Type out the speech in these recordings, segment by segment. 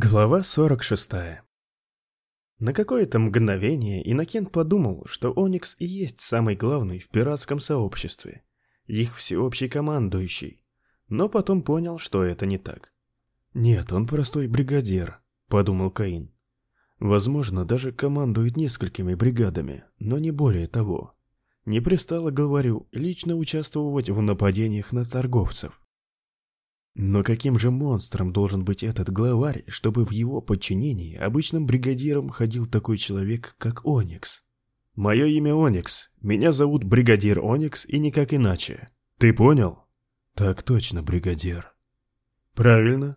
Глава 46 На какое-то мгновение Иннокент подумал, что Оникс и есть самый главный в пиратском сообществе, их всеобщий командующий, но потом понял, что это не так. «Нет, он простой бригадир», — подумал Каин. «Возможно, даже командует несколькими бригадами, но не более того. Не пристало, говорю, лично участвовать в нападениях на торговцев. Но каким же монстром должен быть этот главарь, чтобы в его подчинении обычным бригадиром ходил такой человек, как Оникс? Мое имя Оникс, меня зовут бригадир Оникс и никак иначе. Ты понял? Так точно, бригадир. Правильно.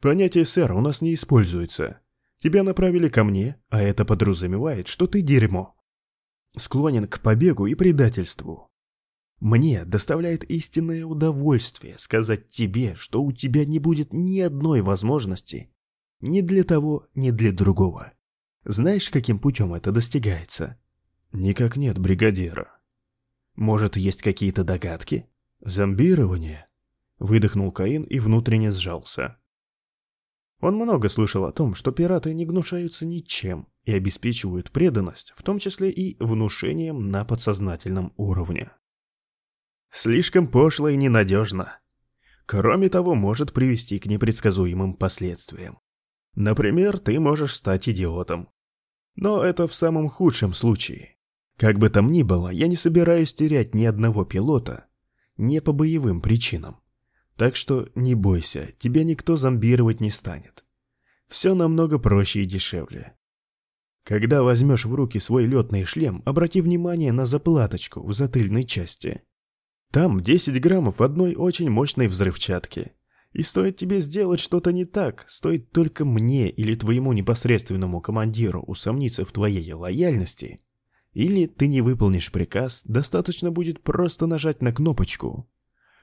Понятие «сэр» у нас не используется. Тебя направили ко мне, а это подразумевает, что ты дерьмо. Склонен к побегу и предательству. Мне доставляет истинное удовольствие сказать тебе, что у тебя не будет ни одной возможности ни для того, ни для другого. Знаешь, каким путем это достигается? Никак нет, бригадира. Может, есть какие-то догадки? Зомбирование? Выдохнул Каин и внутренне сжался. Он много слышал о том, что пираты не гнушаются ничем и обеспечивают преданность, в том числе и внушением на подсознательном уровне. Слишком пошло и ненадежно. Кроме того, может привести к непредсказуемым последствиям. Например, ты можешь стать идиотом. Но это в самом худшем случае. Как бы там ни было, я не собираюсь терять ни одного пилота, не по боевым причинам. Так что не бойся, тебя никто зомбировать не станет. Все намного проще и дешевле. Когда возьмешь в руки свой летный шлем, обрати внимание на заплаточку в затыльной части. Там 10 граммов одной очень мощной взрывчатки. И стоит тебе сделать что-то не так, стоит только мне или твоему непосредственному командиру усомниться в твоей лояльности, или ты не выполнишь приказ, достаточно будет просто нажать на кнопочку,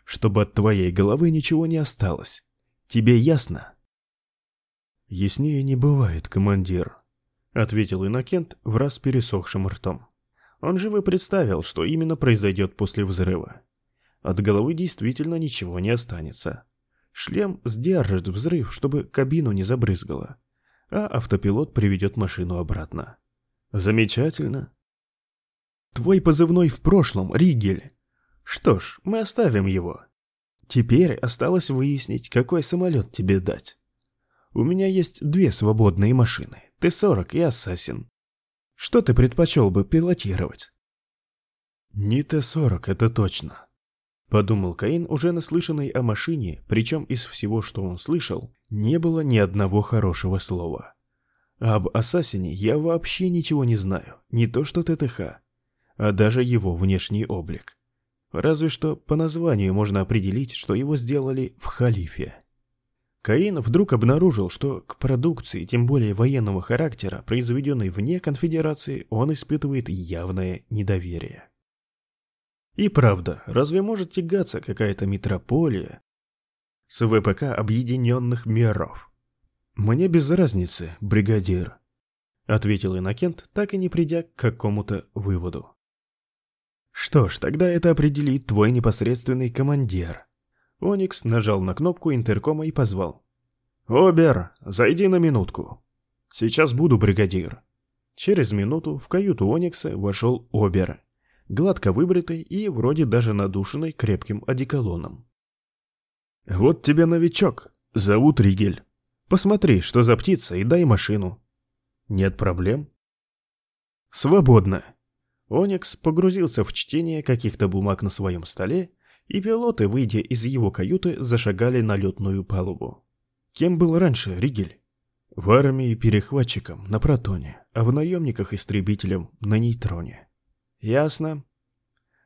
чтобы от твоей головы ничего не осталось. Тебе ясно? Яснее не бывает, командир, ответил Иннокент в раз пересохшим ртом. Он живо представил, что именно произойдет после взрыва. От головы действительно ничего не останется. Шлем сдержит взрыв, чтобы кабину не забрызгало, а автопилот приведет машину обратно. Замечательно. Твой позывной в прошлом, Ригель. Что ж, мы оставим его. Теперь осталось выяснить, какой самолет тебе дать. У меня есть две свободные машины, Т-40 и Ассасин. Что ты предпочел бы пилотировать? Не Т-40, это точно. Подумал Каин, уже наслышанный о машине, причем из всего, что он слышал, не было ни одного хорошего слова. Об Ассасине я вообще ничего не знаю, не то что ТТХ, а даже его внешний облик. Разве что по названию можно определить, что его сделали в халифе. Каин вдруг обнаружил, что к продукции, тем более военного характера, произведенной вне конфедерации, он испытывает явное недоверие. И правда, разве может тягаться какая-то метрополия с ВПК объединенных миров? Мне без разницы, бригадир, ответил Иннокент, так и не придя к какому-то выводу. Что ж, тогда это определит твой непосредственный командир. Оникс нажал на кнопку интеркома и позвал. «Обер, зайди на минутку. Сейчас буду, бригадир». Через минуту в каюту Оникса вошел Обер гладко выбритый и вроде даже надушенный крепким одеколоном. «Вот тебе новичок. Зовут Ригель. Посмотри, что за птица, и дай машину». «Нет проблем». «Свободно». Оникс погрузился в чтение каких-то бумаг на своем столе, и пилоты, выйдя из его каюты, зашагали на летную палубу. Кем был раньше Ригель? В армии перехватчиком на протоне, а в наемниках истребителем на нейтроне. Ясно.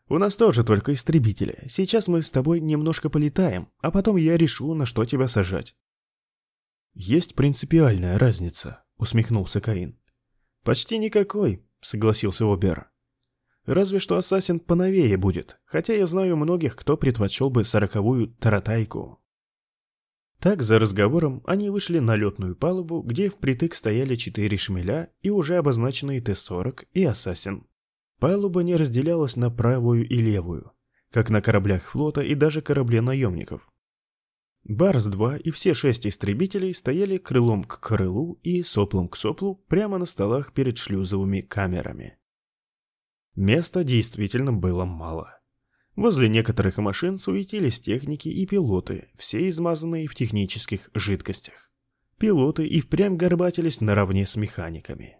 У нас тоже только истребители. Сейчас мы с тобой немножко полетаем, а потом я решу, на что тебя сажать. Есть принципиальная разница, усмехнулся Каин. Почти никакой, согласился Обер. Разве что ассасин поновее будет, хотя я знаю многих, кто предпочел бы сороковую таратайку. Так, за разговором, они вышли на летную палубу, где впритык стояли четыре шмеля и уже обозначенные Т-40 и Ассасин. Палуба не разделялась на правую и левую, как на кораблях флота и даже корабле наемников. Барс-2 и все шесть истребителей стояли крылом к крылу и соплом к соплу прямо на столах перед шлюзовыми камерами. Места действительно было мало. Возле некоторых машин суетились техники и пилоты, все измазанные в технических жидкостях. Пилоты и впрямь горбатились наравне с механиками.